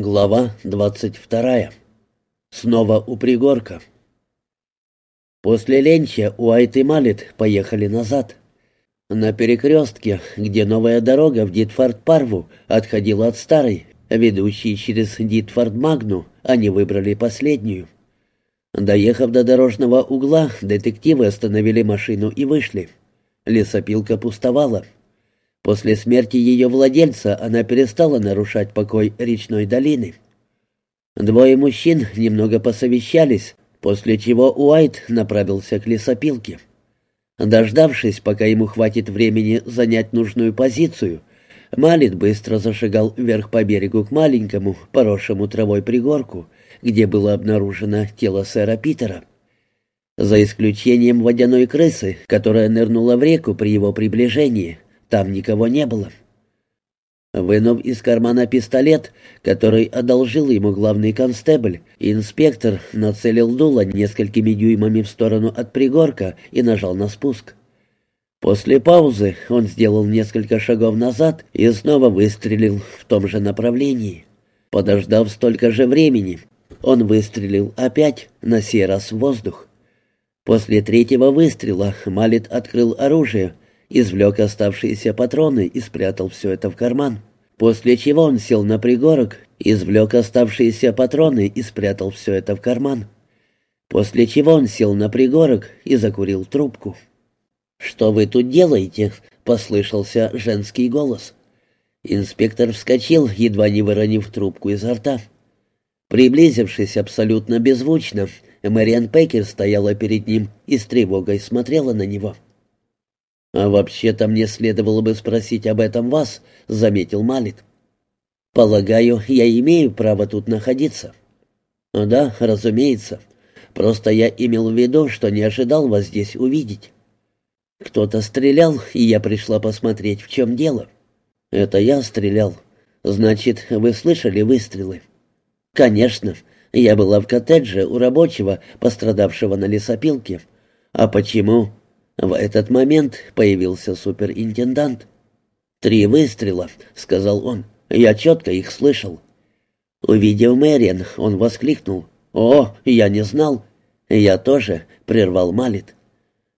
Глава двадцать вторая. Снова у пригорка. После ленча Уайт и Малет поехали назад. На перекрестке, где новая дорога в Дитфорд-Парву отходила от старой, ведущей через Дитфорд-Магну, они выбрали последнюю. Доехав до дорожного угла, детективы остановили машину и вышли. Лесопилка пустовала. После смерти ее владельца она перестала нарушать покой речной долины. Двое мужчин немного посовещались, после чего Уайт направился к лесопилке. Дождавшись, пока ему хватит времени занять нужную позицию, Малит быстро зашагал вверх по берегу к маленькому, поросшему травой пригорку, где было обнаружено тело сэра Питера. За исключением водяной крысы, которая нырнула в реку при его приближении, там никого не было. Вынув из кармана пистолет, который одолжил ему главный констебль, инспектор нацелил дуло несколькими дюймами в сторону от пригорка и нажал на спуск. После паузы он сделал несколько шагов назад и снова выстрелил в том же направлении. Подождав столько же времени, он выстрелил опять, на сей раз в воздух. После третьего выстрела Малит открыл оружие — извлек оставшиеся патроны и спрятал все это в карман. После чего он сел на пригорок, извлек оставшиеся патроны и спрятал все это в карман. После чего он сел на пригорок и закурил трубку. «Что вы тут делаете?» — послышался женский голос. Инспектор вскочил, едва не выронив трубку изо рта. Приблизившись абсолютно беззвучно, Мэриан Пекер стояла перед ним и с тревогой смотрела на него. — «А вообще-то мне следовало бы спросить об этом вас», — заметил Малит. «Полагаю, я имею право тут находиться». «Да, разумеется. Просто я имел в виду, что не ожидал вас здесь увидеть». «Кто-то стрелял, и я пришла посмотреть, в чем дело». «Это я стрелял. Значит, вы слышали выстрелы?» «Конечно. Я была в коттедже у рабочего, пострадавшего на лесопилке. А почему?» В этот момент появился суперинтендант. «Три выстрела», — сказал он. «Я четко их слышал». Увидев Мэриан, он воскликнул. «О, я не знал». «Я тоже», — прервал Малит.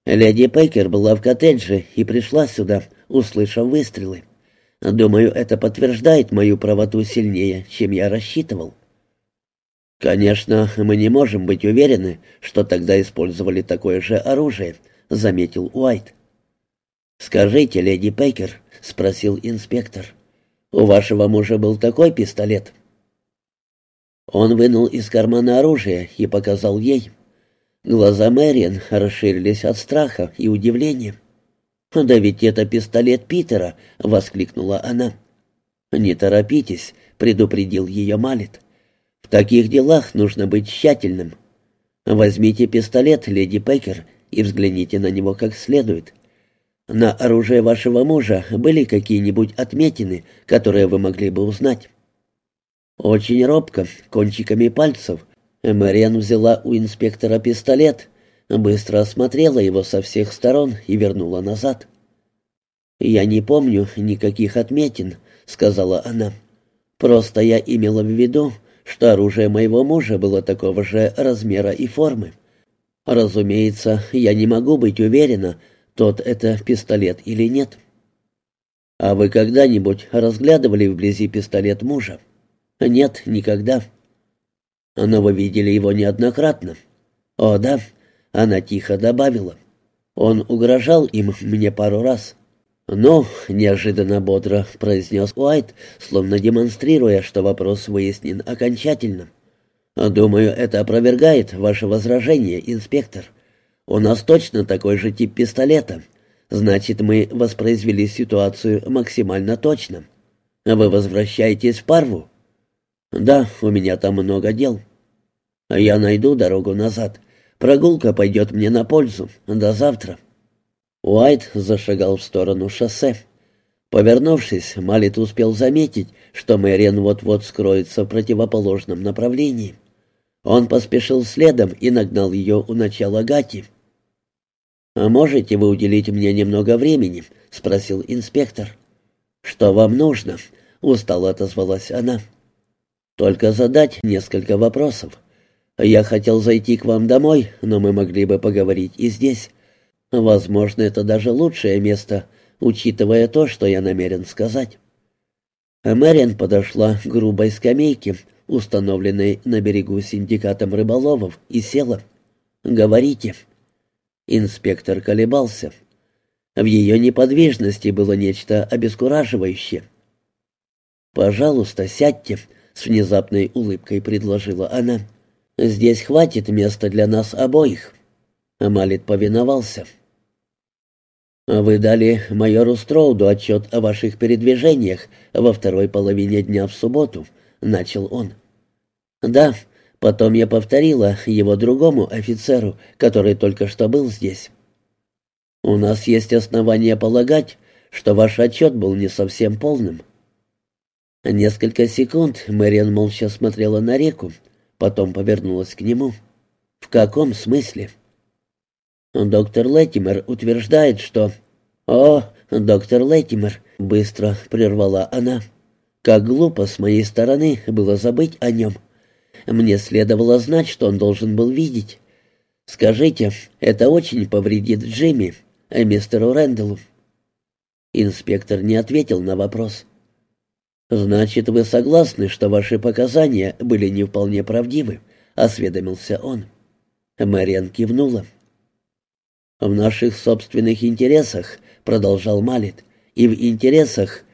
Леди Пейкер была в коттедже и пришла сюда, услышав выстрелы. Думаю, это подтверждает мою правоту сильнее, чем я рассчитывал. Конечно, мы не можем быть уверены, что тогда использовали такое же оружие, — заметил Уайт. «Скажите, леди Пейкер», — спросил инспектор, — «у вашего мужа был такой пистолет?» Он вынул из кармана оружие и показал ей. Глаза Мэриан расширились от страха и удивления. «Да ведь это пистолет Питера!» — воскликнула она. «Не торопитесь», — предупредил ее Малет. «В таких делах нужно быть тщательным. Возьмите пистолет, леди Пекер, и взгляните на него как следует. На оружие вашего мужа были какие-нибудь отметины, которые вы могли бы узнать?» Очень робко, кончиками пальцев, Мэриан взяла у инспектора пистолет, быстро осмотрела его со всех сторон и вернула назад. «Я не помню никаких отметин», — сказала она. «Просто я имела в виду, что оружие моего мужа было такого же размера и формы. Разумеется, я не могу быть уверена, тот это пистолет или нет. А вы когда-нибудь разглядывали вблизи пистолет мужа? Нет, никогда. Но вы видели его неоднократно. О, да, она тихо добавила. Он угрожал им мне пару раз. «Ну», — неожиданно бодро произнес Уайт, словно демонстрируя, что вопрос выяснен окончательно. «Думаю, это опровергает ваше возражение, инспектор. У нас точно такой же тип пистолета. Значит, мы воспроизвели ситуацию максимально точно. Вы возвращаетесь в Парву?» «Да, у меня там много дел». «Я найду дорогу назад. Прогулка пойдет мне на пользу. До завтра». Уайт зашагал в сторону шоссе. Повернувшись, Малит успел заметить, что Мэриан вот-вот скроется в противоположном направлении. Он поспешил следом и нагнал ее у начала гати. «А можете вы уделить мне немного времени?» — спросил инспектор. «Что вам нужно?» — устало отозвалась она. Только задать несколько вопросов. Я хотел зайти к вам домой, но мы могли бы поговорить и здесь. Возможно, это даже лучшее место, учитывая то, что я намерен сказать». Мэриан подошла к грубой скамейке, установленной на берегу синдикатом рыболовов, и села. «Говорите». Инспектор колебался. В ее неподвижности было нечто обескураживающее. «Пожалуйста, сядьте», — с внезапной улыбкой предложила она. «Здесь хватит места для нас обоих». Малит повиновался. «Вы дали майору Строуду отчет о ваших передвижениях во второй половине дня в субботу», — начал он. «Да, потом я повторила его другому офицеру, который только что был здесь. У нас есть основания полагать, что ваш отчет был не совсем полным». Несколько секунд Мэриан молча смотрела на реку, потом повернулась к нему. «В каком смысле?» Доктор Леттимер утверждает, что... О, доктор Леттимер, быстро прервала она. Как глупо с моей стороны было забыть о нем. Мне следовало знать, что он должен был видеть. Скажите, это очень повредит Джимми, а мистеру Рэндаллу. Инспектор не ответил на вопрос. «Значит, вы согласны, что ваши показания были не вполне правдивы?» — осведомился он. Мэриан кивнула. «В наших собственных интересах», — продолжал Малит, — «и в интересах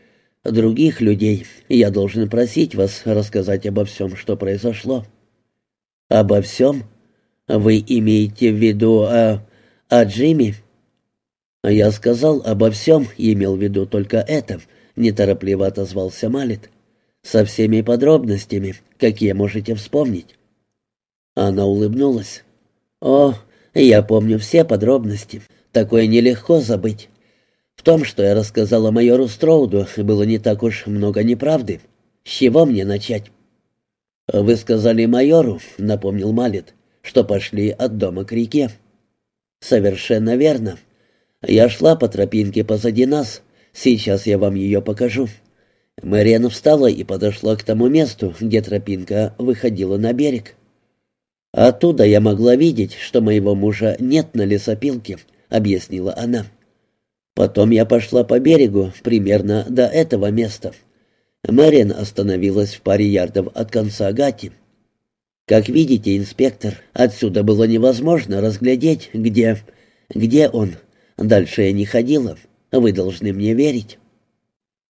других людей я должен просить вас рассказать обо всем, что произошло». «Обо всем? Вы имеете в виду о... о Джимми?» «Я сказал обо всем имел в виду только это», — неторопливо отозвался Малит. «Со всеми подробностями, какие можете вспомнить». Она улыбнулась. «О, я помню все подробности. Такое нелегко забыть. Том, что я рассказала майору Строуду, было не так уж много неправды. С чего мне начать? «Вы сказали майору», — напомнил Малет, — «что пошли от дома к реке». «Совершенно верно. Я шла по тропинке позади нас. Сейчас я вам ее покажу». Мэриан встала и подошла к тому месту, где тропинка выходила на берег. «Оттуда я могла видеть, что моего мужа нет на лесопилке», — объяснила она. «Потом я пошла по берегу примерно до этого места». Мэриан остановилась в паре ярдов от конца гати. «Как видите, инспектор, отсюда было невозможно разглядеть, где... где он. Дальше я не ходила. Вы должны мне верить».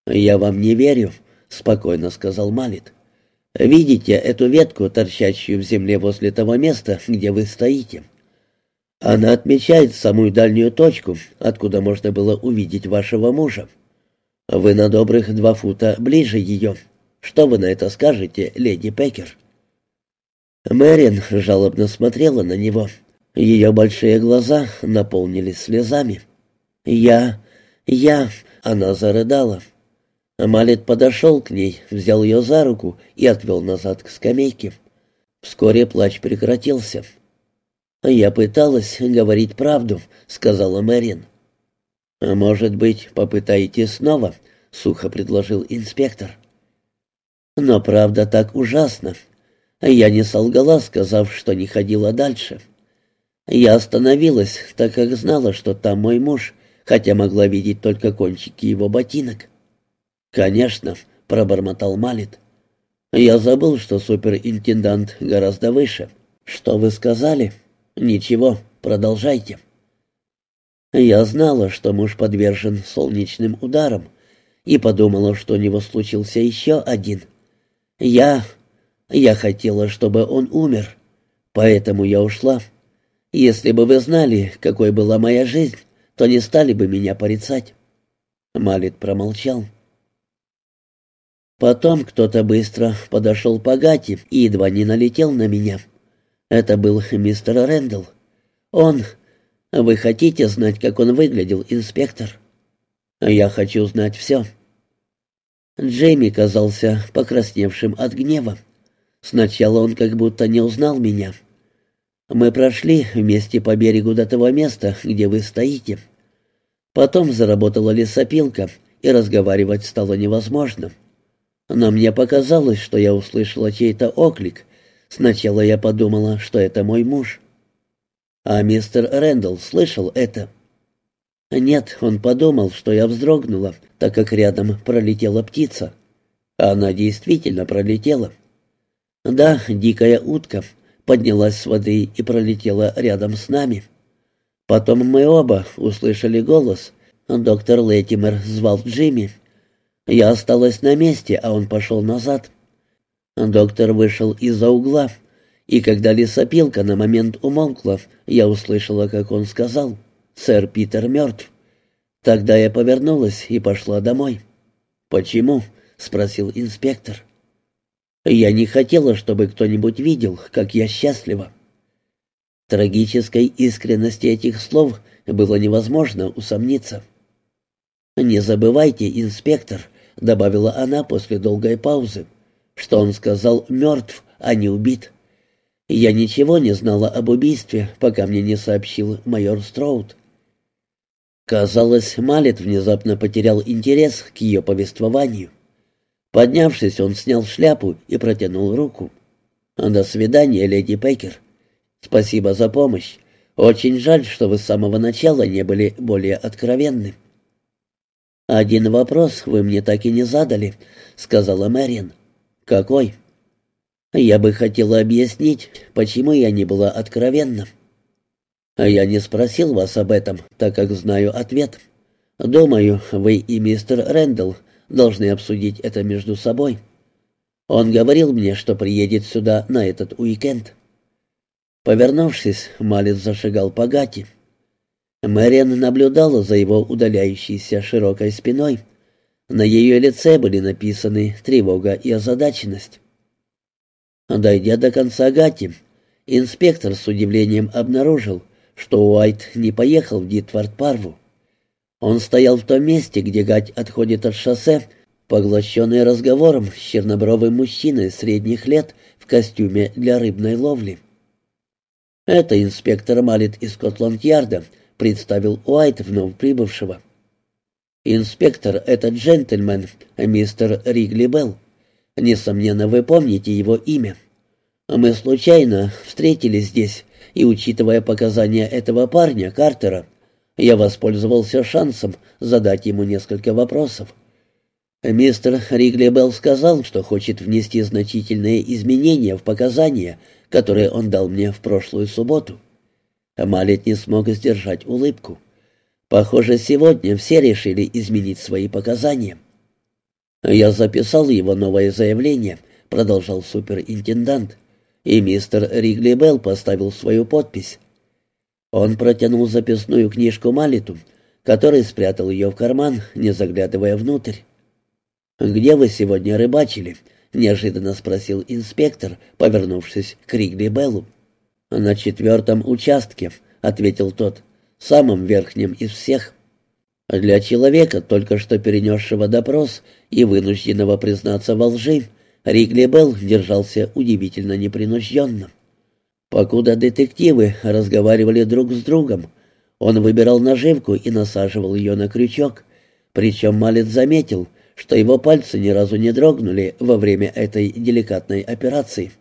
«Я вам не верю», — спокойно сказал Малит. Видите эту ветку, торчащую в земле возле того места, где вы стоите? Она отмечает самую дальнюю точку, откуда можно было увидеть вашего мужа. Вы на добрых два фута ближе ее. Что вы на это скажете, леди Пекер?» Мэрин жалобно смотрела на него. Ее большие глаза наполнились слезами. «Я... я...» — она зарыдала. Малет подошел к ней, взял ее за руку и отвел назад к скамейке. Вскоре плач прекратился. «Я пыталась говорить правду», — сказала Мэрин. «Может быть, попытаете снова?» — сухо предложил инспектор. «Но правда так ужасна. Я не солгала, сказав, что не ходила дальше. Я остановилась, так как знала, что там мой муж, хотя могла видеть только кончики его ботинок. «Конечно», — пробормотал Малит. «Я забыл, что суперинтендант гораздо выше. Что вы сказали?» «Ничего, продолжайте». Я знала, что муж подвержен солнечным ударам, и подумала, что у него случился еще один. Я... я хотела, чтобы он умер, поэтому я ушла. Если бы вы знали, какой была моя жизнь, то не стали бы меня порицать». Малит промолчал. Потом кто-то быстро подошел по гате и едва не налетел на меня. Это был мистер Рэндалл. Он... Вы хотите знать, как он выглядел, инспектор? Я хочу знать все. Джейми казался покрасневшим от гнева. Сначала он как будто не узнал меня. Мы прошли вместе по берегу до того места, где вы стоите. Потом заработала лесопилка, и разговаривать стало невозможно. Но мне показалось, что я услышала чей-то оклик. Сначала я подумала, что это мой муж. А мистер Рэндалл слышал это. Нет, он подумал, что я вздрогнула, так как рядом пролетела птица. Она действительно пролетела. Да, дикая утка поднялась с воды и пролетела рядом с нами. Потом мы оба услышали голос. Доктор Леттимер звал Джимми. Я осталась на месте, а он пошел назад. Доктор вышел из-за угла, и когда лесопилка на момент умолкла, я услышала, как он сказал «Сэр Питер мертв». Тогда я повернулась и пошла домой. «Почему?» — спросил инспектор. «Я не хотела, чтобы кто-нибудь видел, как я счастлива». Трагической искренности этих слов было невозможно усомниться. «Не забывайте, инспектор», — добавила она после долгой паузы, «что он сказал мертв, а не убит. Я ничего не знала об убийстве, пока мне не сообщил майор Строуд». Казалось, Малет внезапно потерял интерес к ее повествованию. Поднявшись, он снял шляпу и протянул руку. «До свидания, леди Пекер. Спасибо за помощь. Очень жаль, что вы с самого начала не были более откровенны». «Один вопрос вы мне так и не задали», — сказала Мэриан. «Какой?» «Я бы хотела объяснить, почему я не была откровенна». «Я не спросил вас об этом, так как знаю ответ. Думаю, вы и мистер Рэндалл должны обсудить это между собой. Он говорил мне, что приедет сюда на этот уикенд». Повернувшись, Малец зашагал по гати. Мэриан наблюдала за его удаляющейся широкой спиной. На ее лице были написаны тревога и озадаченность. Дойдя до конца гати, инспектор с удивлением обнаружил, что Уайт не поехал в Дитвард-Парву. Он стоял в том месте, где гать отходит от шоссе, поглощенный разговором с чернобровым мужчиной средних лет в костюме для рыбной ловли. Это инспектор Малит из Скотланд-Ярда, представил Уайт вновь прибывшего. «Инспектор — это джентльмен, мистер Ригли Белл. Несомненно, вы помните его имя. Мы случайно встретились здесь, и, учитывая показания этого парня, Картера, я воспользовался шансом задать ему несколько вопросов. Мистер Ригли Белл сказал, что хочет внести значительные изменения в показания, которые он дал мне в прошлую субботу. Малет не смог сдержать улыбку. Похоже, сегодня все решили изменить свои показания. «Я записал его новое заявление», — продолжал суперинтендант, и мистер Ригли Белл поставил свою подпись. Он протянул записную книжку Малиту, который спрятал ее в карман, не заглядывая внутрь. «Где вы сегодня рыбачили?» — неожиданно спросил инспектор, повернувшись к Ригли Беллу. «На четвертом участке», — ответил тот, — «самом верхнем из всех». Для человека, только что перенесшего допрос и вынужденного признаться во лжи, Ригли Белл держался удивительно непринужденно. Покуда детективы разговаривали друг с другом, он выбирал наживку и насаживал ее на крючок, причем Малец заметил, что его пальцы ни разу не дрогнули во время этой деликатной операции.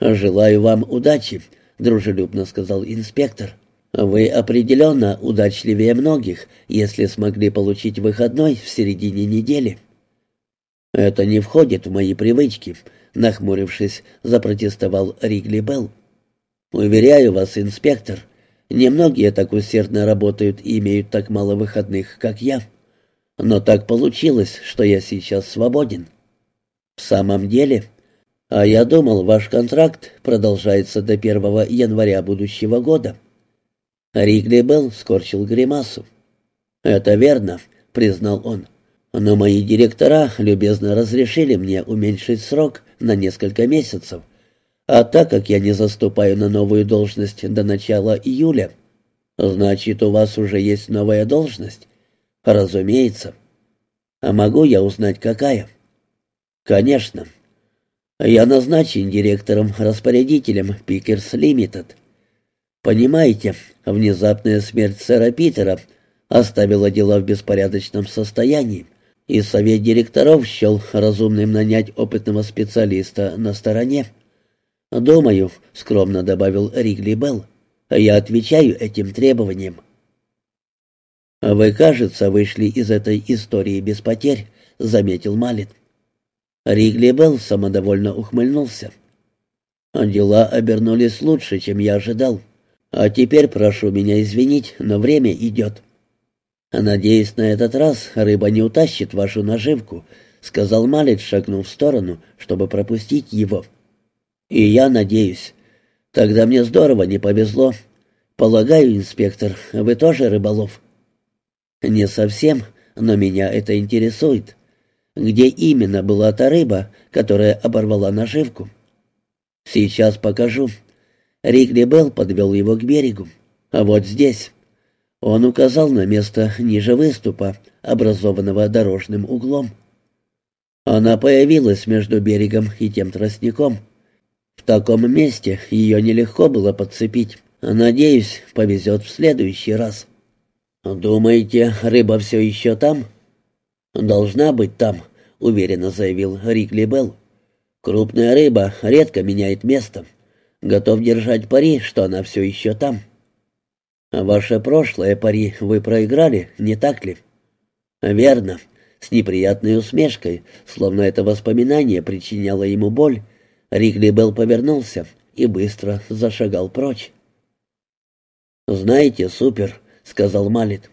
«Желаю вам удачи», — дружелюбно сказал инспектор. «Вы определенно удачливее многих, если смогли получить выходной в середине недели». «Это не входит в мои привычки», — нахмурившись, запротестовал Ригли Белл. «Уверяю вас, инспектор, немногие так усердно работают и имеют так мало выходных, как я. Но так получилось, что я сейчас свободен». «В самом деле», «А я думал, ваш контракт продолжается до 1 января будущего года». Ригли Белл скорчил гримасу. «Это верно», — признал он. «Но мои директора любезно разрешили мне уменьшить срок на несколько месяцев. А так как я не заступаю на новую должность до начала июля, значит, у вас уже есть новая должность?» «Разумеется». «А могу я узнать, какая?» «Конечно. Я назначен директором-распорядителем Пикерс Лимитед. Понимаете, внезапная смерть сэра Питера оставила дела в беспорядочном состоянии. И совет директоров счел разумным нанять опытного специалиста на стороне. «Думаю», — скромно добавил Ригли Белл, — «я отвечаю этим требованиям». «Вы, кажется, вышли из этой истории без потерь», — заметил Малит. Ригли Белл самодовольно ухмыльнулся. «Дела обернулись лучше, чем я ожидал. А теперь прошу меня извинить, но время идет». «Надеюсь, на этот раз рыба не утащит вашу наживку», — сказал Малит, шагнув в сторону, чтобы пропустить его. «И я надеюсь. Тогда мне здорово не повезло. Полагаю, инспектор, вы тоже рыболов?» «Не совсем, но меня это интересует. Где именно была та рыба, которая оборвала наживку?» «Сейчас покажу». Ригли Белл подвел его к берегу. «А вот здесь». Он указал на место ниже выступа, образованного дорожным углом. Она появилась между берегом и тем тростником. В таком месте ее нелегко было подцепить. Надеюсь, повезет в следующий раз. «Думаете, рыба все еще там?» «Должна быть там», — уверенно заявил Рикли Белл. «Крупная рыба редко меняет место. Готов держать пари, что она все еще там». «Ваше прошлое пари вы проиграли, не так ли?» «Верно», — с неприятной усмешкой, словно это воспоминание причиняло ему боль, Рикли Белл повернулся и быстро зашагал прочь. «Знаете, супер», — сказал Малит.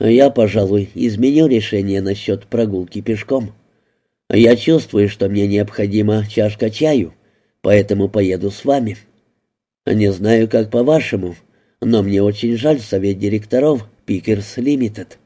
«Я, пожалуй, изменю решение насчет прогулки пешком. Я чувствую, что мне необходима чашка чаю, поэтому поеду с вами. Не знаю, как по-вашему, но мне очень жаль совет директоров Пикерс Лимитед.